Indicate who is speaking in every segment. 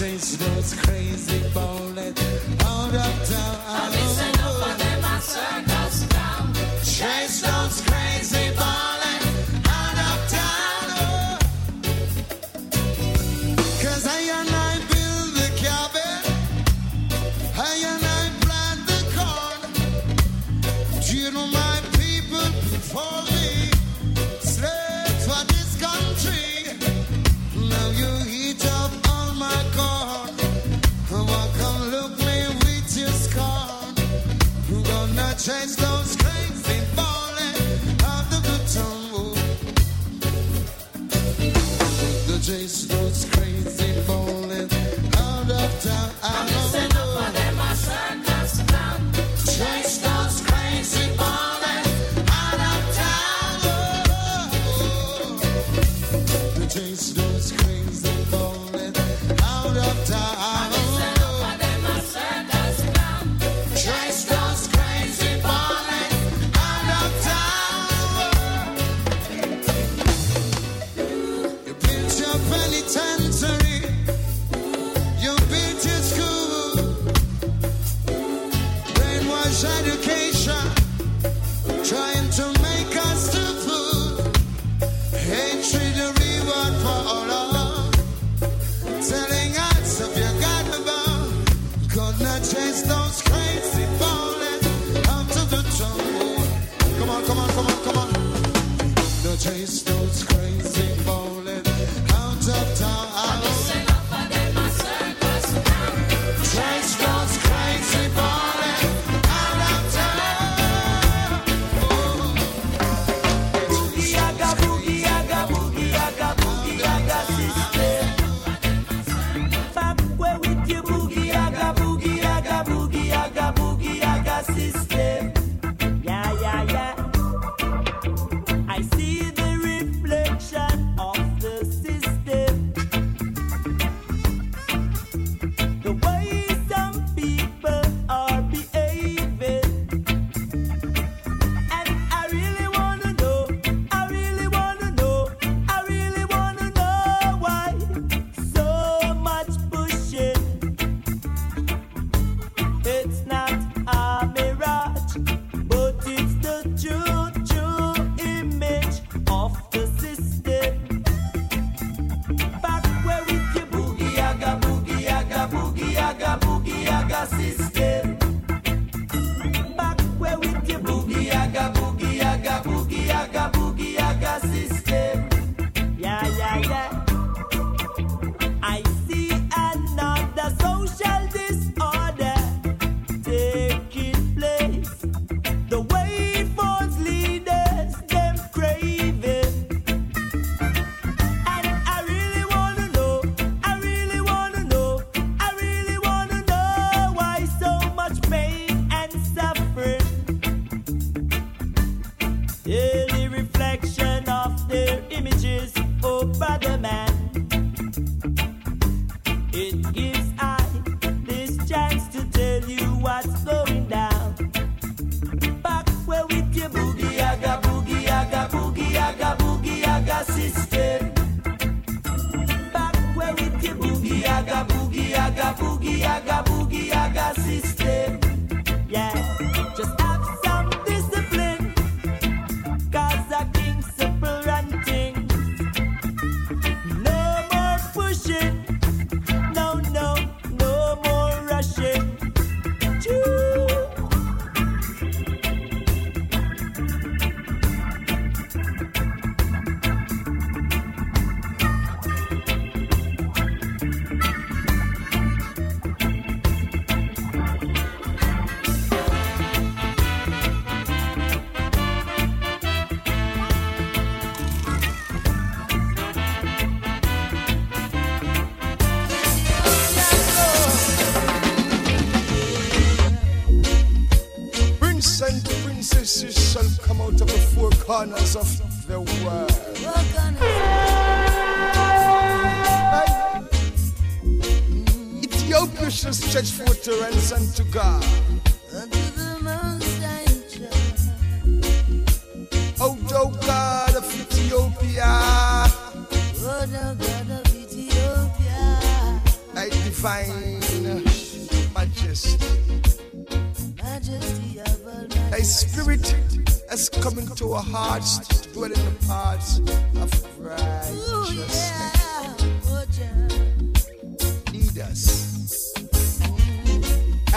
Speaker 1: chase those crazy ballin' out of gonna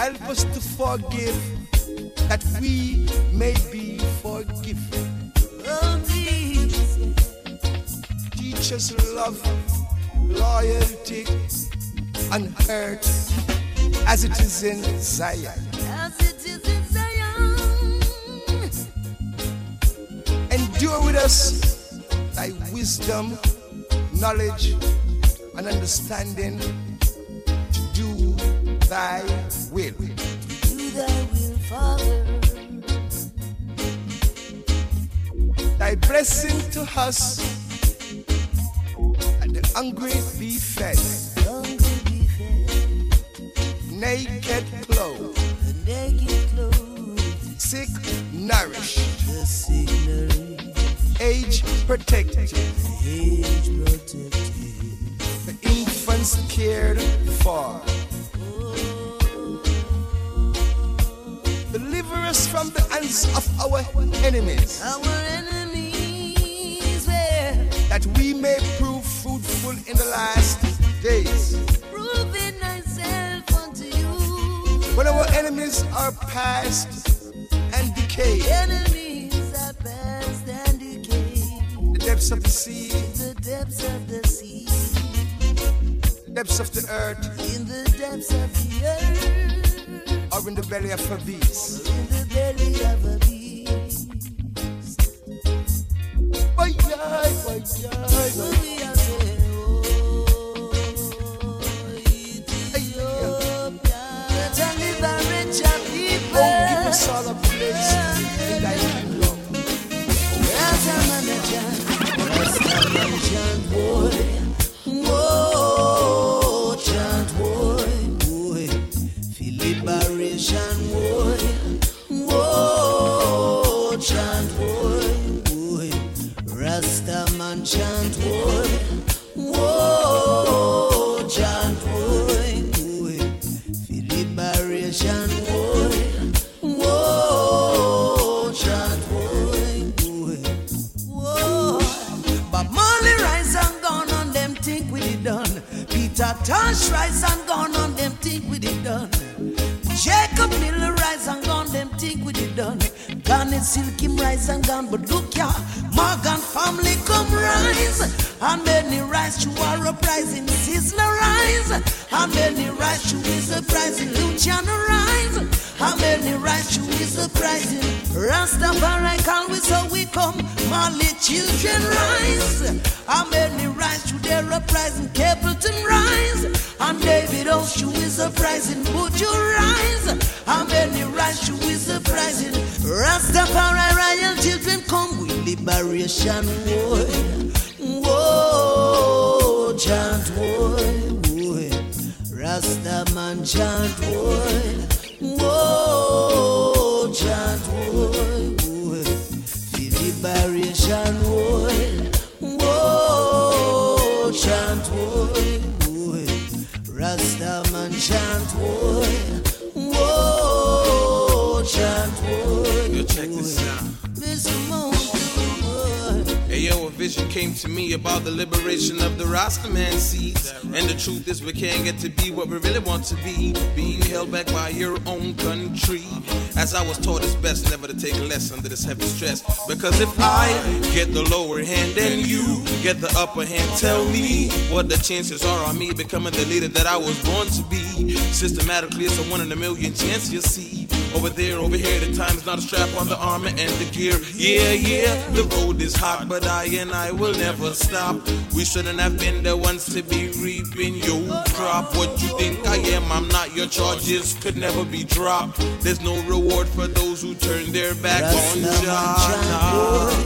Speaker 2: Help us to forgive that we may be forgiven. Oh, Teach us love, loyalty, and hurt as it is in Zion. Endure with us thy wisdom, knowledge, and understanding to do thy will. Thy blessing to us, and the hungry be fed, naked clothed, sick nourished, age protected, the infants cared for. Deliver us from the hands of our enemies,
Speaker 3: Our enemies were
Speaker 2: that we may prove fruitful in the last days.
Speaker 3: proving myself unto you.
Speaker 2: When our enemies are past and decay.
Speaker 3: Enemies are past and decayed.
Speaker 2: the depths of the sea,
Speaker 3: The depths of the sea,
Speaker 2: the depths of the earth,
Speaker 3: in the depths of the earth,
Speaker 2: or in the belly of a beast.
Speaker 3: in the belly of a beast.
Speaker 2: Why, yai, why, yai,
Speaker 3: liberation
Speaker 4: came to me about the liberation of the Rasta man seeds. And the truth is, we can't get to be what we really want to be. Being held back by your own country. As I was taught, it's best never to take less under this heavy stress. Because if I get the lower hand and you get the upper hand, tell me what the chances are on me becoming the leader that I was born to be. Systematically, it's a one in a million chance you see. Over there, over here, the time's not a strap on the armor and the gear. Yeah, yeah, the road is hot, but I and I will never stop. We shouldn't have been the ones to be reaping your crop. What you think I am? I'm not. Your charges could never be dropped. There's no reward for those who turn their back on Jah.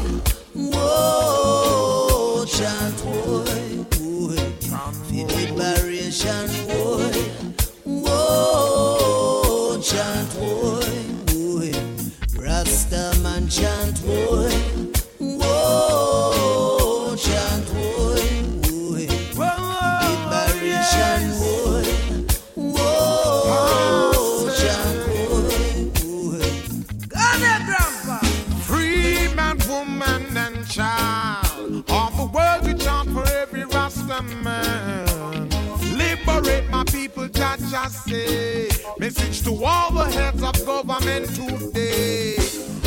Speaker 2: Whoa, chant boy, boy, feel liberation, boy.
Speaker 5: Say. Message to all the heads of government today.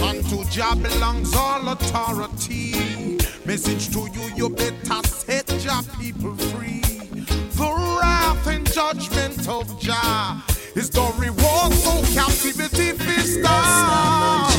Speaker 5: Unto Jah belongs all authority. Message to you, you better set Jah people free. The wrath and judgment of Jah is the reward, so captivity be start.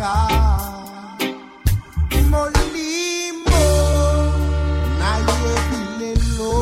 Speaker 6: Ekosukolaka molimo nayebi lelo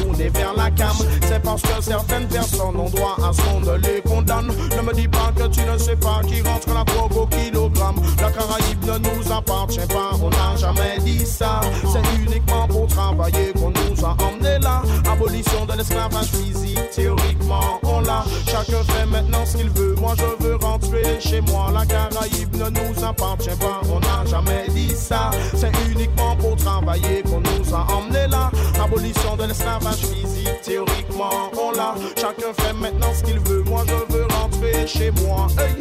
Speaker 7: tourner vers la cam, c'est parce que certaines personnes ont droit à ce qu'on ne les condamne. Ne me dis pas que tu ne sais pas qui rentre la drogue au kilogramme. La Caraïbe ne nous appartient pas, on n'a jamais dit ça. C'est uniquement pour travailler qu'on nous a emmenés là. Abolition de l'esclavage physique, théoriquement on l'a. Chacun fait maintenant ce qu'il veut. Moi je veux rentrer chez moi. La Caraïbe ne nous appartient pas, on n'a jamais dit ça. C'est uniquement pour travailler qu'on nous a emmenés là. Abolition de l'esclavage physique, théoriquement on l'a. Chacun fait maintenant ce qu'il veut. Moi je veux rentrer chez moi. Hey.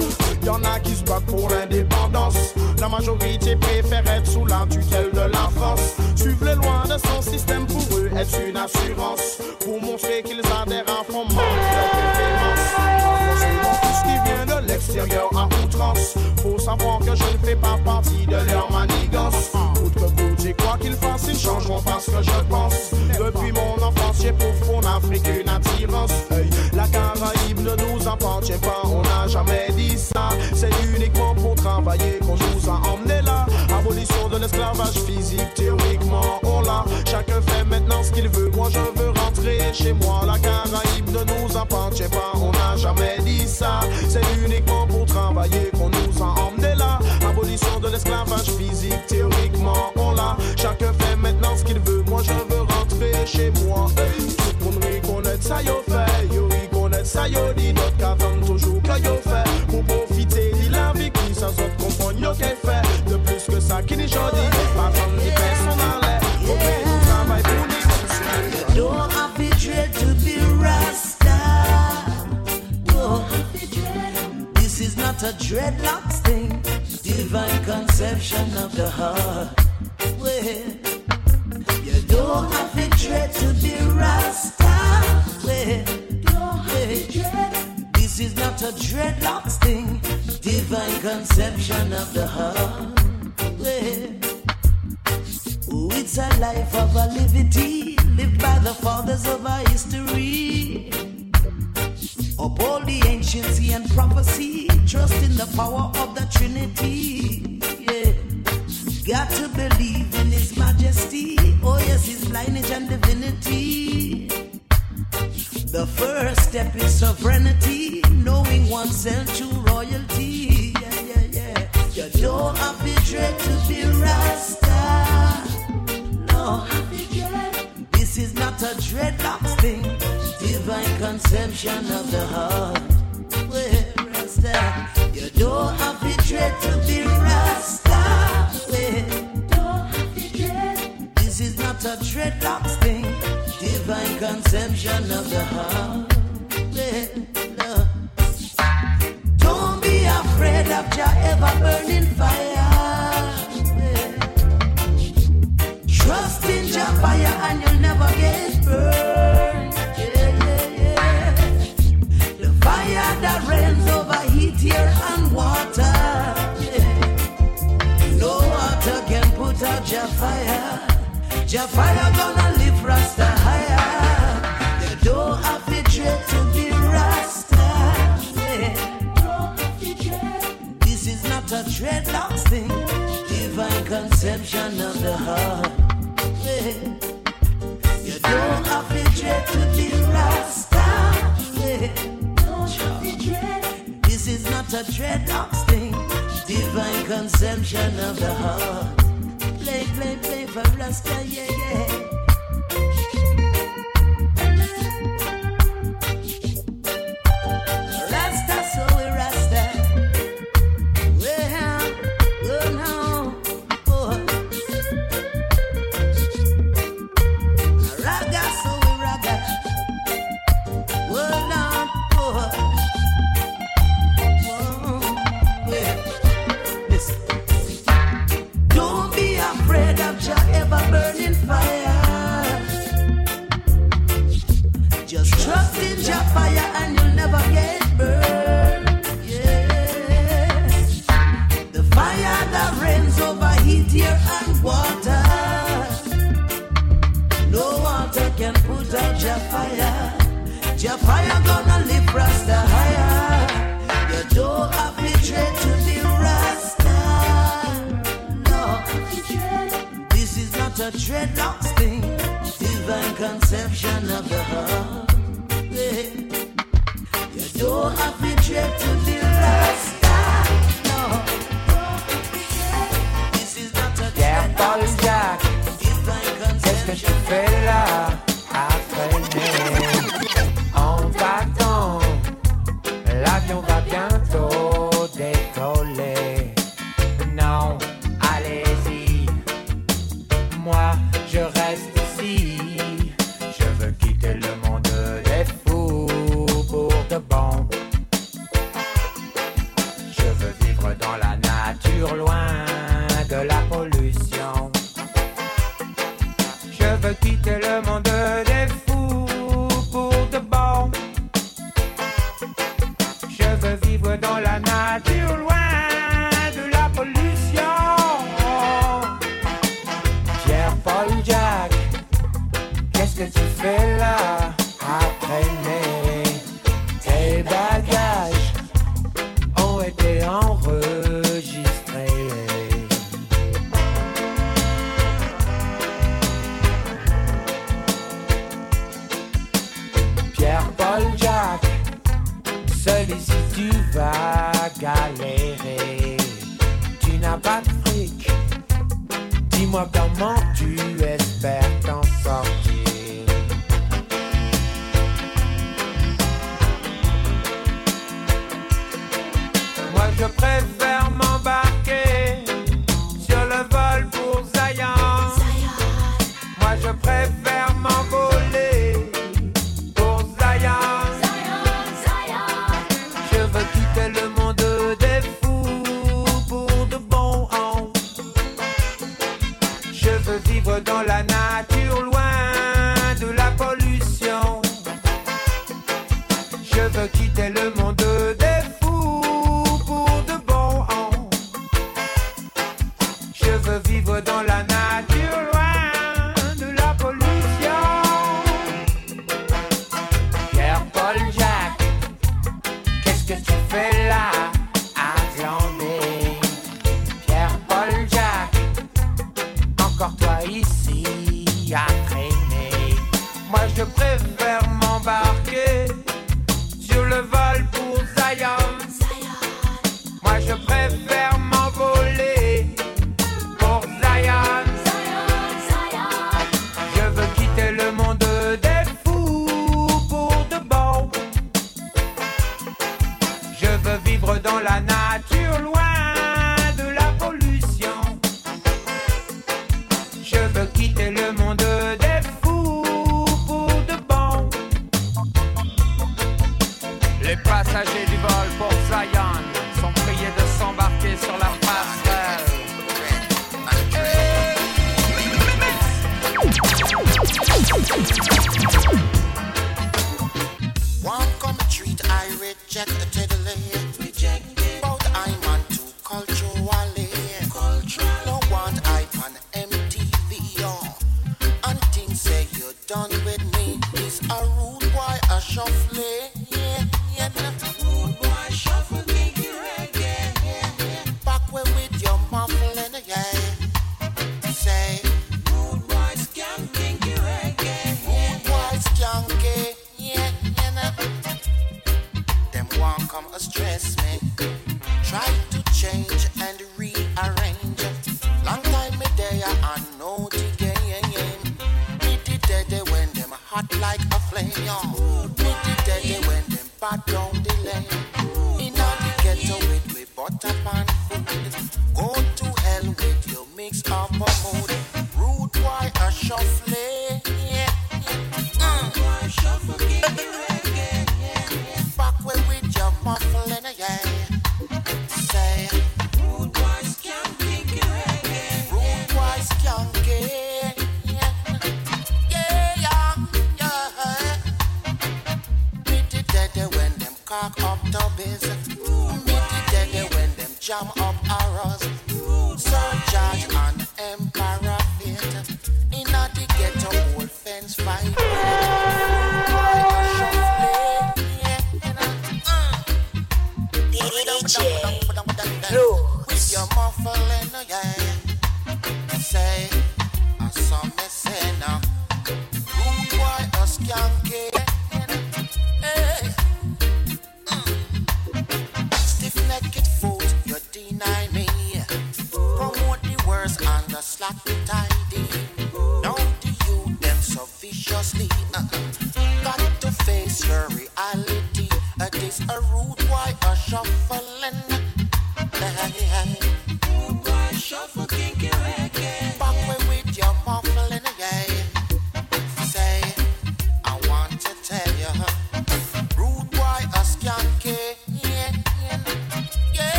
Speaker 7: Y en a qui se battent pour l'indépendance. La majorité préfère être sous la tutelle de la France. Suivre les lois de son système pour eux est une assurance. Pour montrer qu'ils adhèrent à fond l'extérieur à outrance. Faut savoir que je ne fais pas partie de leur manigance. Coûte, j'ai quoi qu'ils fassent, ils changeront parce que je pense. Depuis mon enfance, j'ai pour fond Afrique une attirance. La Caraïbe ne nous appartient pas, on n'a jamais dit ça. C'est uniquement pour travailler qu'on nous a emmenés là. Abolition de l'esclavage physique, théoriquement on l'a. Chacun fait maintenant ce qu'il veut. Moi je veux chez moi. La Caraïbe ne nous appartient pas, on n'a jamais dit ça. C'est uniquement pour travailler qu'on nous a emmenés là. Abolition de l'esclavage physique, théoriquement on l'a. Chacun fait maintenant ce qu'il veut. Moi je veux rentrer chez moi. Tout le monde reconnaît ça, yo fait. Yo reconnaît ça, yo dit d'autres qu'attendent toujours que yo fait.
Speaker 2: Dreadlocks thing. Divine conception of the heart. Well, you don't have to dread to be Rasta. Well, yeah. This is not a dreadlocks thing. Divine conception of the heart. Well, Oh, it's a life of a liberty lived by the fathers of our history. Uphold the anciency and prophecy, trust in the power of the Trinity. Yeah, got to believe in His Majesty. Oh yes, His lineage and divinity. The first step is sovereignty, knowing oneself true royalty. Yeah, yeah, yeah. You don't have to dread to be Rasta. No, this is not a dreadlocks thing. Divine conception of the heart. Well, Rasta, you don't have to dread to be Rasta. Well, this is not a dreadlocks thing. Divine conception of the heart. No. Don't be afraid of your ever burning fire. Trust in your fire and you'll and water. No water can put out your fire. Your fire gonna lift Rasta higher. You don't have to dread to be Rasta. This is not a dreadlocks thing. Divine conception of the heart. You don't have to dread to be Rasta. Yeah. A dreadlocks thing. Divine consumption of the heart. Play, play, play for Rasta, yeah, yeah.
Speaker 8: You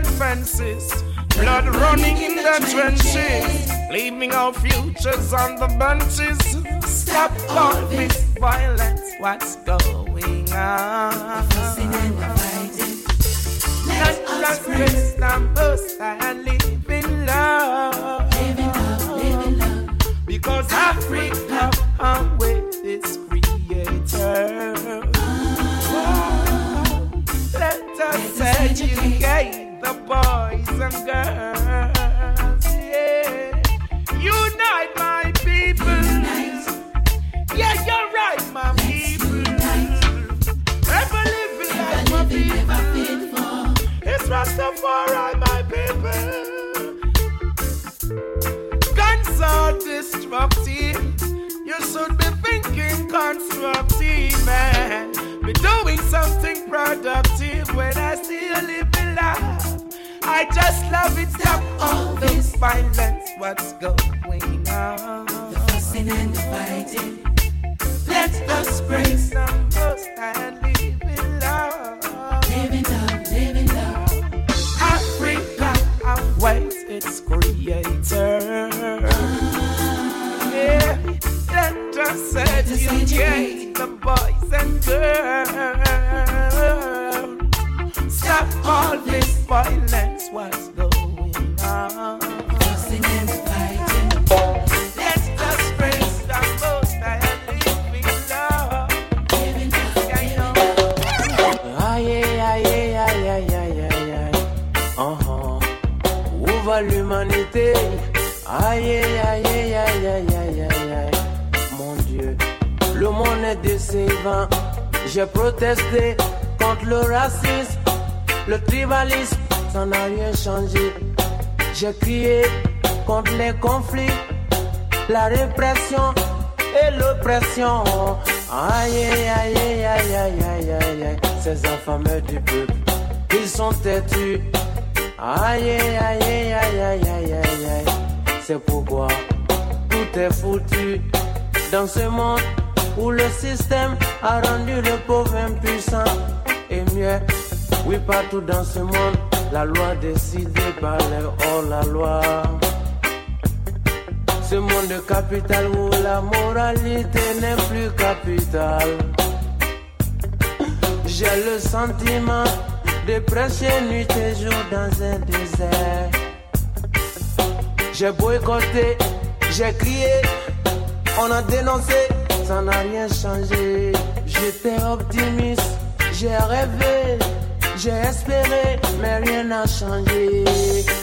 Speaker 9: and
Speaker 10: fences, blood running in the trenches, leaving our futures on the benches. Stop all this violence, what's going on? Let us. Live in love. Because Africa, its creator. Ah. Let us educate and girls. Yeah. Unite my people. Unite. Yeah, you're right, my Let's people. Unite. Ever living like my people. It's Rastafari, my people. Guns are destructive. You should be thinking constructive, man. Be doing something productive when I see you living life. I just love it. Stop all this violence. What's going on? The fussing and the fighting. Let us break some most and live in love. Live in love, live in love. Africa awaits its creator. Ah. Yeah, let us educate the boys and girls. Stop all violence was going on. Fussing and fighting. Let's just yeah, ah yeah, ah yeah, ah yeah. Uh huh.
Speaker 2: Où va l'humanité? Aïe, aïe, aïe, aïe, aïe, aïe, aïe, mon Dieu, le monde est décevant. J'ai protesté contre le racisme, le tribalisme ça n'a rien changé. J'ai crié contre les conflits, la répression et l'oppression. Aïe, aïe, aïe, aïe, aïe, aïe, aïe, ces affamés du peuple, ils sont têtus. Aïe, aïe, aïe, aïe, aïe, aïe, aïe, c'est pourquoi tout est foutu dans ce monde où le système a rendu le pauvre impuissant et mieux. Oui, partout dans ce monde, la loi décidée par les hors-la-loi. Ce monde capital où la moralité n'est plus capitale. J'ai le sentiment de prêcher nuit et jour dans un désert. J'ai boycotté, j'ai crié, on a dénoncé, ça n'a rien changé. J'étais optimiste, j'ai rêvé, j'ai espéré, mais rien n'a changé.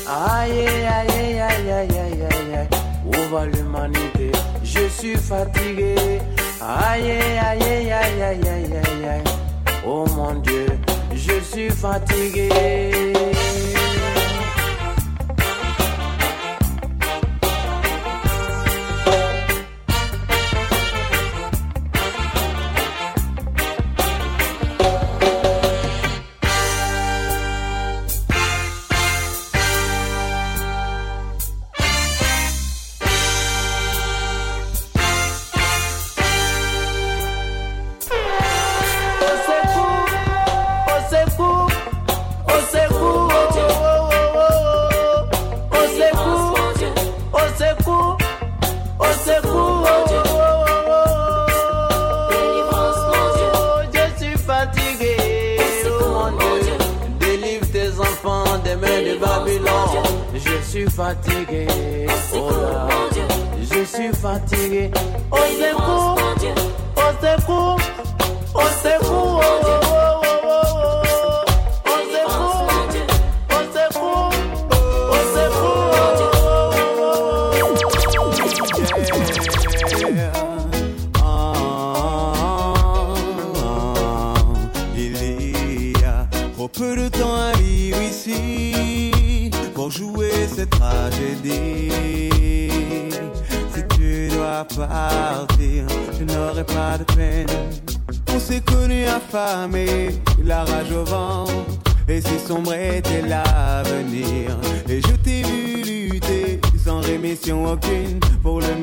Speaker 2: Aïe, aïe, aïe, aïe, aïe, aïe, aïe. Où va l'humanité Je suis fatigué. Aïe, aïe, aïe, aïe, aïe, aïe, aïe, aïe. Oh mon Dieu, je suis fatigué.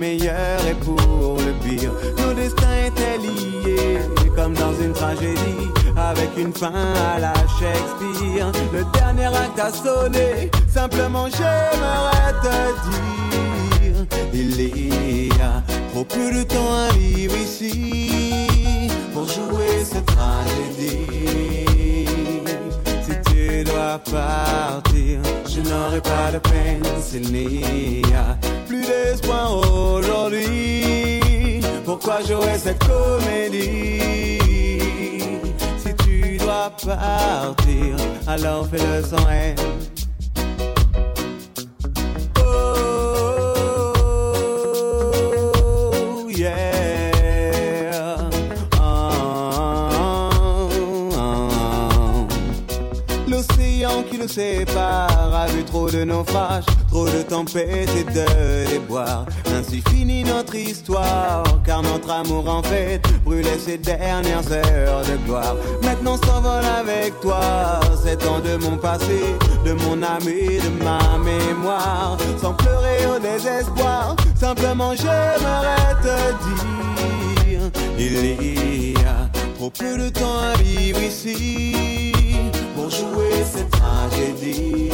Speaker 11: Meilleur et pour le pire. Nos destins étaient liés comme dans une tragédie, avec une fin à la Shakespeare. Le dernier acte a sonné, simplement j'aimerais te dire, il y a trop peu de temps à vivre ici pour jouer cette tragédie. Si tu dois partir, je n'aurai pas de peine s'il n'y a plus d'espoir aujourd'hui. Pourquoi jouer cette comédie? Si tu dois partir, alors fais-le sans haine. Nous a vu trop de naufrages, trop de tempêtes et de déboires. Ainsi finit notre histoire, car notre amour en fait brûlait ses dernières heures de gloire. Maintenant s'envole avec toi, sept ans de mon passé, de mon âme et de ma mémoire. Sans pleurer au désespoir, simplement j'aimerais te dire, il y a trop peu de temps à vivre ici pour jouer cette tragédie.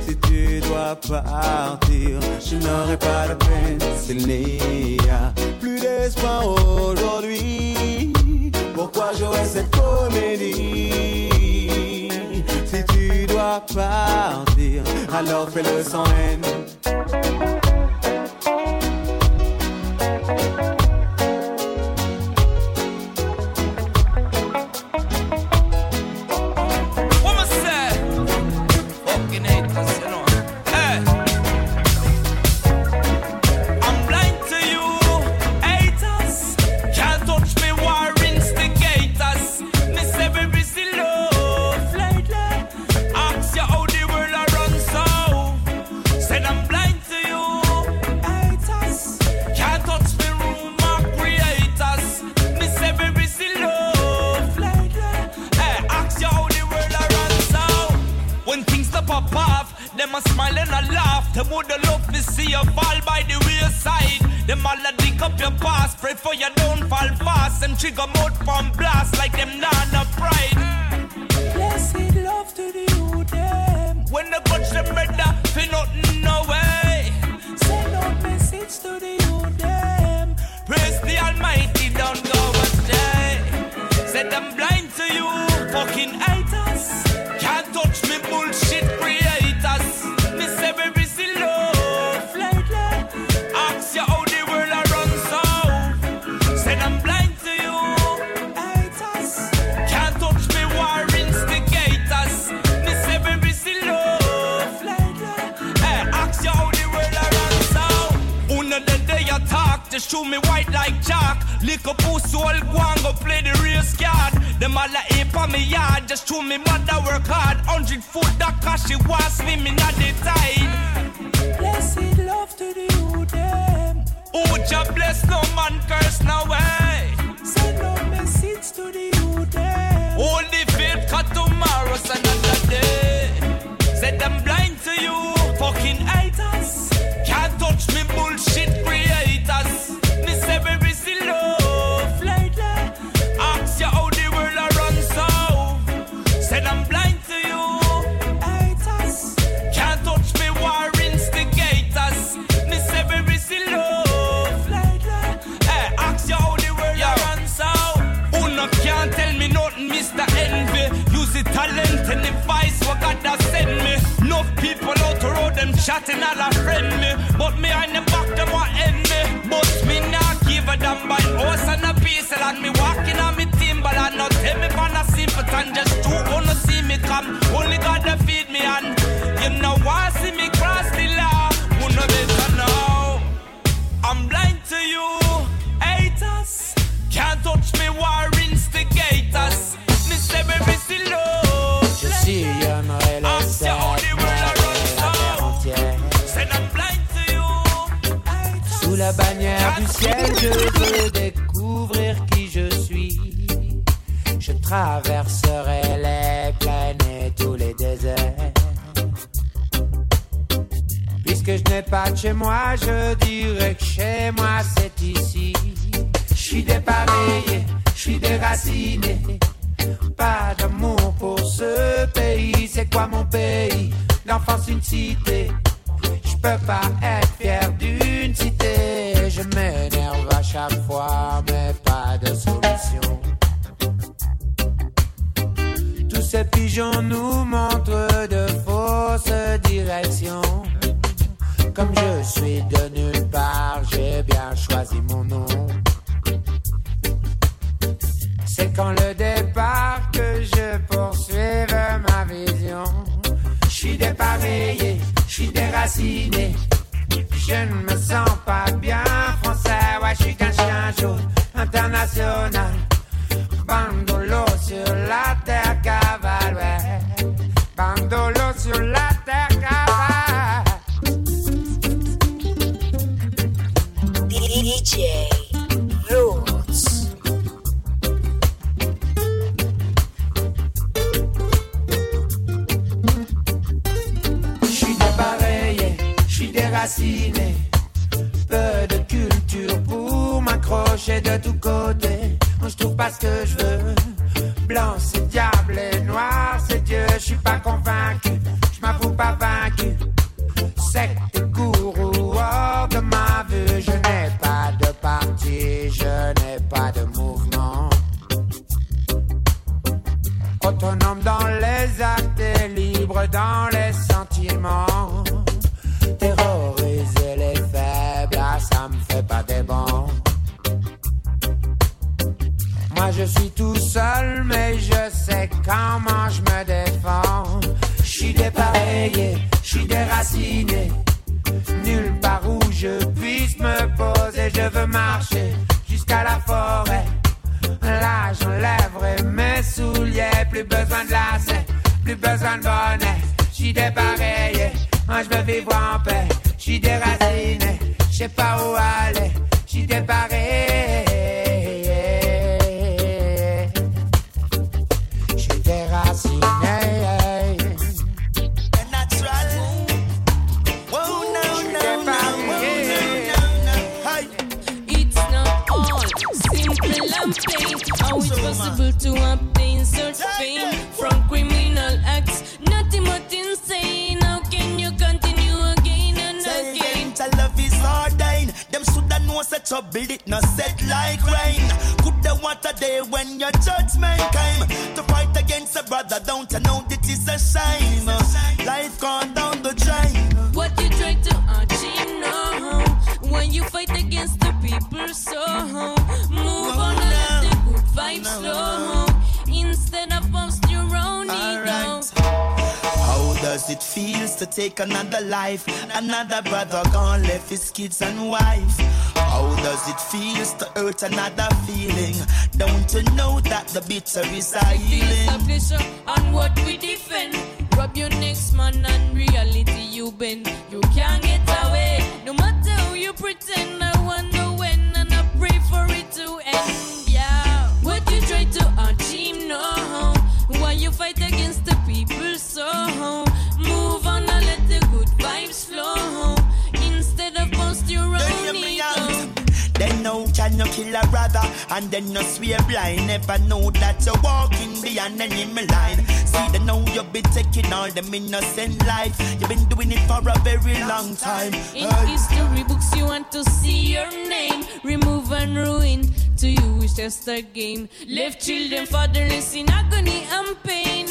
Speaker 11: Si tu dois partir, je n'aurai pas de peine s'il n'y a plus d'espoir aujourd'hui. Pourquoi jouer cette comédie? Si tu dois partir, alors fais-le sans haine. Card. Them all a ape on me yard, just show me mother work hard. Hundred foot that cause she was swimming at the tide. Blessed love to the youth them. Oh, Jah bless no man curse no way. Send no message to the youth them. Hold the faith, cause tomorrow's another day. Said I'm blind to you, fucking haters. Can't touch me bullshit chatting all a friend me. But me on the back, them want end me. But me not give a damn by horse and a piece. And me walking on me timber and not tell me for a sympathy. Just two wanna see me come. Only God to feed me and you know why
Speaker 8: je veux découvrir qui je suis. Je traverserai les plaines et tous les déserts. Puisque je n'ai pas de chez moi, je dirais que chez moi c'est ici. Je suis dépareillé, je suis déraciné. Pas d'amour pour ce pays, c'est quoi mon pays? L'enfance une cité. Je peux pas être fier d'une cité. Je m'énerve à chaque fois, mais pas de solution. Tous ces pigeons nous montrent de fausses directions. Comme je suis de nulle part, j'ai bien choisi mon nom. C'est quand le départ que je poursuive ma vision. Je suis dépareillé, je suis déraciné. Je ne me sens pas bien français, ouais, je suis qu'un chien jaune international. Bandolo sur la terre cavale, ouais. Bandolo sur la terre cavale. Peu de culture pour m'accrocher de tous côtés. Je trouve pas ce que je veux. Blanc c'est diable et noir c'est Dieu. Je suis pas convaincu, je m'avoue pas vaincu. Secte gourou hors de ma vue. Je n'ai pas de parti, je n'ai pas de mouvement. Autonome dans les actes et libre dans les sentiments. Comment je me défends? Je suis dépareillé, je suis déraciné. Nulle part où je puisse me poser, je veux marcher jusqu'à la forêt. Là j'enlèverai mes souliers, plus besoin de lacets, plus besoin de bonnet. Je suis dépareillé, je veux vivre en paix. Je suis déraciné, je sais pas où aller. Je suis dépareillé.
Speaker 12: Up, build it, not set like rain. Could the water day when your judgment came to fight against a brother? Don't you know that it's a shame? Life gone
Speaker 13: to
Speaker 12: take another life? Another brother gone left his kids and wife. How does it feel to hurt another feeling? Don't you know that the bitter is a healing?
Speaker 13: On what we defend. And
Speaker 12: then you swear blind Never know that you're walking beyond enemy line See they know you be taking all them innocent life You've been doing it for a very long time
Speaker 13: In
Speaker 12: Hey.
Speaker 13: history books, you want to see your name. Remove and ruin. To you, it's just a game. Left children fatherless in agony and pain.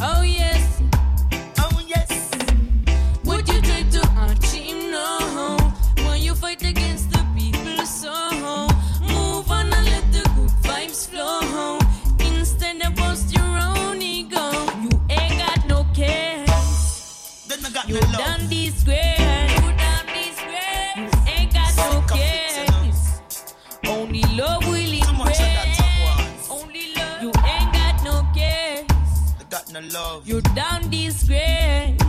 Speaker 13: Oh, yes. You no
Speaker 12: love
Speaker 13: done disgrace. You done disgrace. You ain't got no
Speaker 12: Sick of it, you know.
Speaker 13: cares. Only love will
Speaker 12: Too much of that
Speaker 13: embrace.
Speaker 12: at once.
Speaker 13: Only love. You ain't got no cares.
Speaker 12: They got no love
Speaker 13: You done disgrace. Done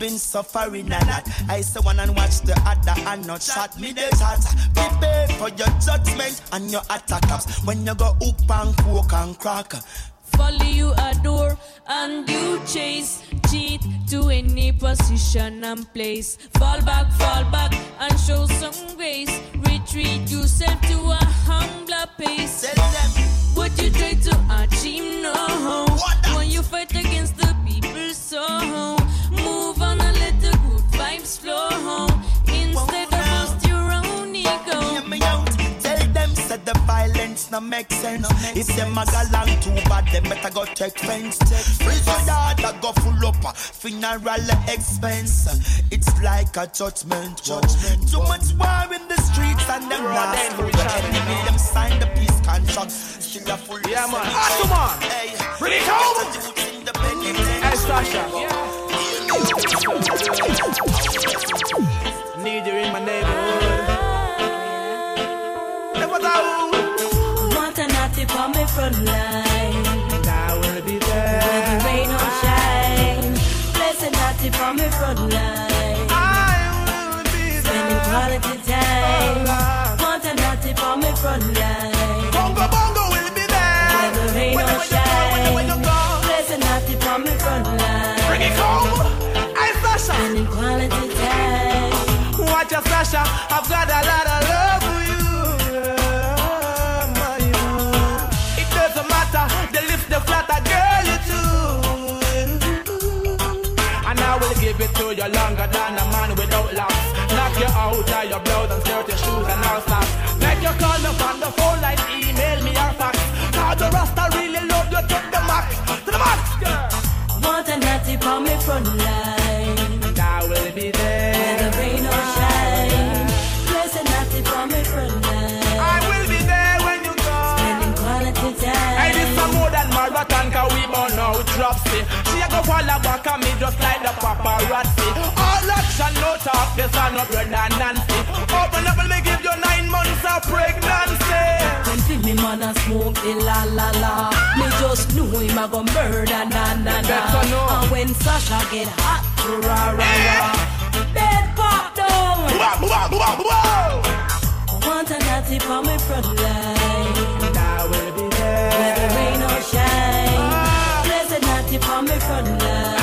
Speaker 12: been suffering a lot. I say one and watch the other and not shot me the chat. Prepare for your judgment and your attacks. When you go up and coke and crack.
Speaker 13: Follow you adore and you chase. Cheat to any position and place. Fall back, fall back and show some grace. Retreat yourself to a humbler pace. What you try to achieve now?
Speaker 12: What?
Speaker 13: When you fight against the people, so move on and let the good vibes flow. home. Instead of
Speaker 12: now.
Speaker 13: bust your own ego.
Speaker 12: hear me out. Tell them, said the violence no make sense. If them a go long too bad, them better go take fence. Prison yard a go full up, uh, funeral expense. It's like a judgment. judgment. Too much war in the streets and them not school. The enemy them sign the peace contract. Still a full
Speaker 7: Yeah, man.
Speaker 12: percentage.
Speaker 7: Ah, come on.
Speaker 12: Hey,
Speaker 7: Bring it
Speaker 12: get
Speaker 7: home.
Speaker 12: a youth independent.
Speaker 7: Hey, Sasha. Need you in my neighborhood. What
Speaker 13: Want a natty for me front line.
Speaker 7: I will be there.
Speaker 13: rain or shine. Blessed natty for me front line.
Speaker 7: I will be
Speaker 13: Spending
Speaker 7: there.
Speaker 13: quality time. Want a natty for me front line.
Speaker 7: Bongo Bongo will be there.
Speaker 13: Rain
Speaker 7: When
Speaker 13: or
Speaker 7: you- Sasha. I've got a lot of love for you. My. It doesn't matter. The lift, the flatter, girl, you too. And I will give it to you longer than a man without locks. Knock you out of your blouse and skirt, your shoes and all socks. Make you call me on the phone line, email me or fax. Cause the Rasta really love you to the max. To the max, girl.
Speaker 13: Want a natty for me front line.
Speaker 7: I will be there.
Speaker 13: Whether rain or shine. For me front.
Speaker 7: I will be there when you go.
Speaker 13: Spending quality time.
Speaker 7: Hey, this some more than marathon, cause we burn out dropsy. She a go follow back on me just like the paparazzi. All action, no talk, this are no brother Nancy. Open up and me give you nine months of pregnancy.
Speaker 13: When feel me man a smoke the la la la Me just know him a go murder na na na. And when Sasha get hot, ra ra ra Bed pop down
Speaker 2: Want a natty for me front line.
Speaker 7: I will be there.
Speaker 2: Whether rain or shine. Ah. Blessed natty for me front line.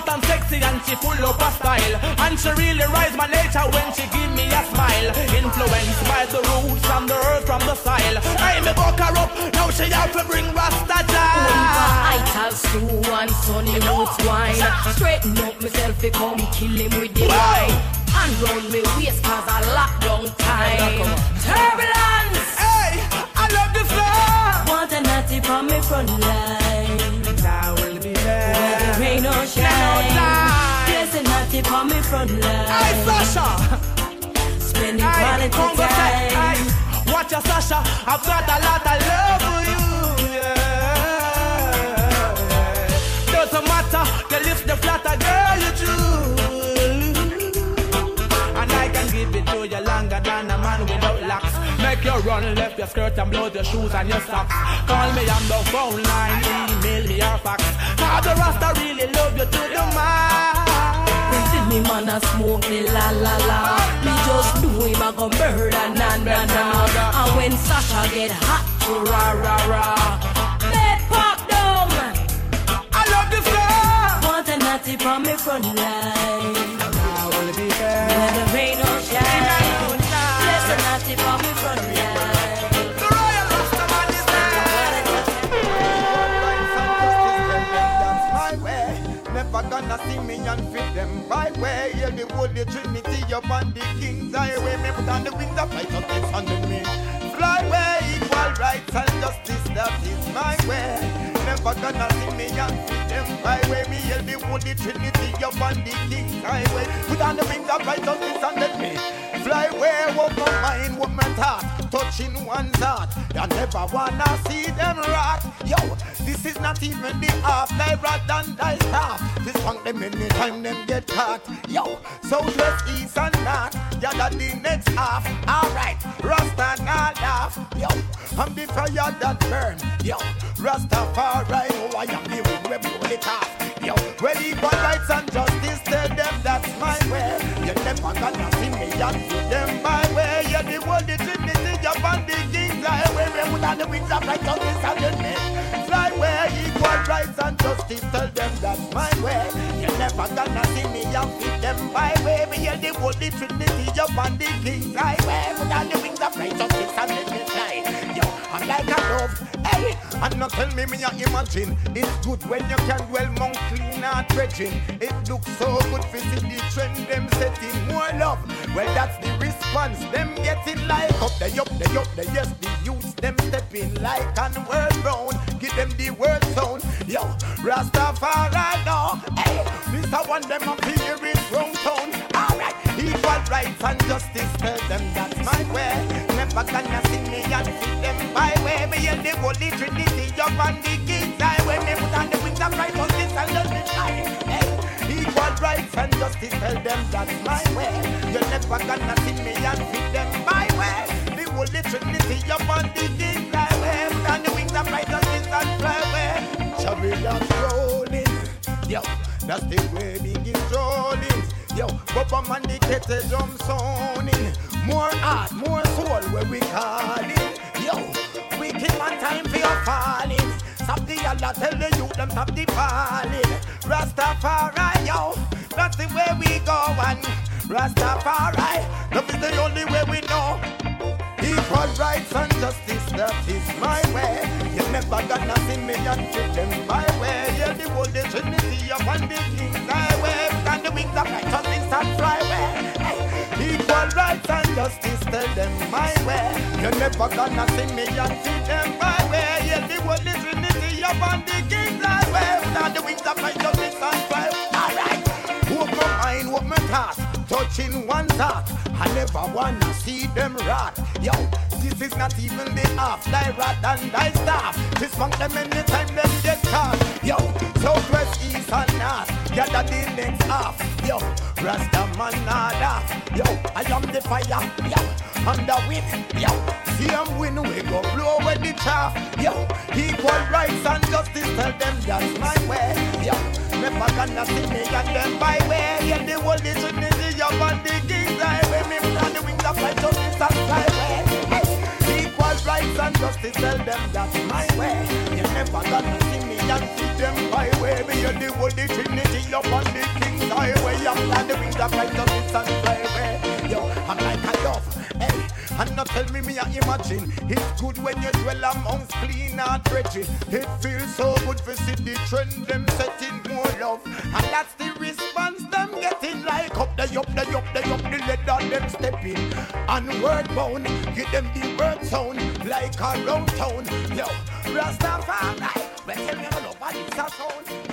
Speaker 7: Fat and sexy and she full of a style. And she really rise my nature when she give me a smile. Influenced by the roots from the earth, from the soil. Hey, me buck her up, now she have to bring Rasta
Speaker 2: I
Speaker 7: Jah.
Speaker 2: tell Sue and Sonny roots wine. Straighten up myself, if come kill him with the wine. And round me waist cause I lock down time. Turbulence!
Speaker 7: Hey, I love the flow.
Speaker 2: Want a natty from me front line.
Speaker 7: I will be there.
Speaker 2: Rain or shine. Blessed natty from me front line.
Speaker 7: Hey, Sasha.
Speaker 2: Spending quality
Speaker 7: Congo
Speaker 2: time.
Speaker 7: watch your Sasha. I've got a lot of love for you. Run left your skirt and blow your shoes and your socks. Call me on the phone line, email me your fax. Cause the Rasta really love you to the max.
Speaker 2: When see me man a smoke me la la la Me just do him a go murder na na na And when Sasha get hot ra ra ra Bed pop down
Speaker 7: I love the flow.
Speaker 2: Want a natty from me front line
Speaker 7: I will be there.
Speaker 2: Whether rain or shine Bless a natty from me front line
Speaker 14: Gonna see me and fit them my way. Yeah, the Holy Trinity up on the King's Highway. Me put on the wings of righteousness under me. Fly way, equal rights and justice. That is my way. Never gonna see me and fit them my way. Me yeah, the Holy Trinity up on the King's Highway. Put on the wings of righteousness under me. Fly way, what my mind, what my thought. Touching one's heart. You never wanna see them rot. Yo, this is not even the half. They rat and die half. This funk them anytime them get caught. Yo, southwest, east and north. Yeah, that the next half. Alright, Rasta not laugh. Yo, I'm the fire that burn. Yo, Rastafari, oh I am the one we blow it off. Yo, where equal rights and justice, tell them that's my way. You never gonna see me and see them We on wings of righteousness and the men. Fly where equal rights and justice, tell them that's my way. You never gonna see me and see them my way. Me yeah, the Holy Trinity, up on the king's highway. Put on the wings of righteousness and let me fly. Yo, I'm like a dove. And not tell me me I imagine. It's good when you can dwell among clean and dredging. It looks so good see the trend them setting. More love. Well that's the response them getting like. Up they up they up they yes the youths them stepping like. And world round Give them the word sound. Yo Rastafari now Hey a one them up here in wrong town. Alright equal rights and justice tell them that's my way Never gonna see me and see them. My way Me and the Holy Trinity up on the king's highway Me put on the wings of righteousness and let me shine Hey, equal rights and justice tell them that's my way. You never gonna see me and see them my way. The Holy Trinity up on the king's highway Put on the wings of righteousness and fly away Chariots rolling. Yo, that's the way Yo, Bubba man the kettle drum sounding. More heart, more soul where we calling. Yo, we kill man time for your falling Stop the Allah, tell the youth them stop the falling Rastafari, yo, that's the way we go and Rastafari, love is the only way we know. Equal rights and justice, that is my way. You never gonna see me and justice, tell them my way. You never gonna see me and treat them my way. Yeah, the Holy Trinity upon the King's highway. And the wings of righteousness and fly away. Alright, open my mind, open my thoughts touching one heart. I never wanna see them rot. Yo, this is not even the half. Die rat and die staff. This funk them anytime them get caught. Yo, southwest, east and north. Gather the next half. Yo, Rasta man not off. Yo, I am the fire. Yo, I'm the wind. Yo, see I'm win, we go blow away the chaff. Yo, equal rights and justice, tell them that's my way. Yo, never gonna see me and them by way. Yeah, the world is unity up on the king's highway. Me on the wings of righteousness and skyway. Rights and justice, tell them that's my way. You never gonna see me and see them by way. Me on the holy trinity up on the king's highway. I'm on the wings of righteousness and skyway. Yo, I'm like a dove. Hey, and not tell me me I imagine It's good when you dwell amongst clean and brethren It feels so good to see the trend them setting more love And that's the response like up the up the up the up the leather them stepping. And word bound, give them the word sound Like a round town. Yo, Rastafari, but tell me how nobody sound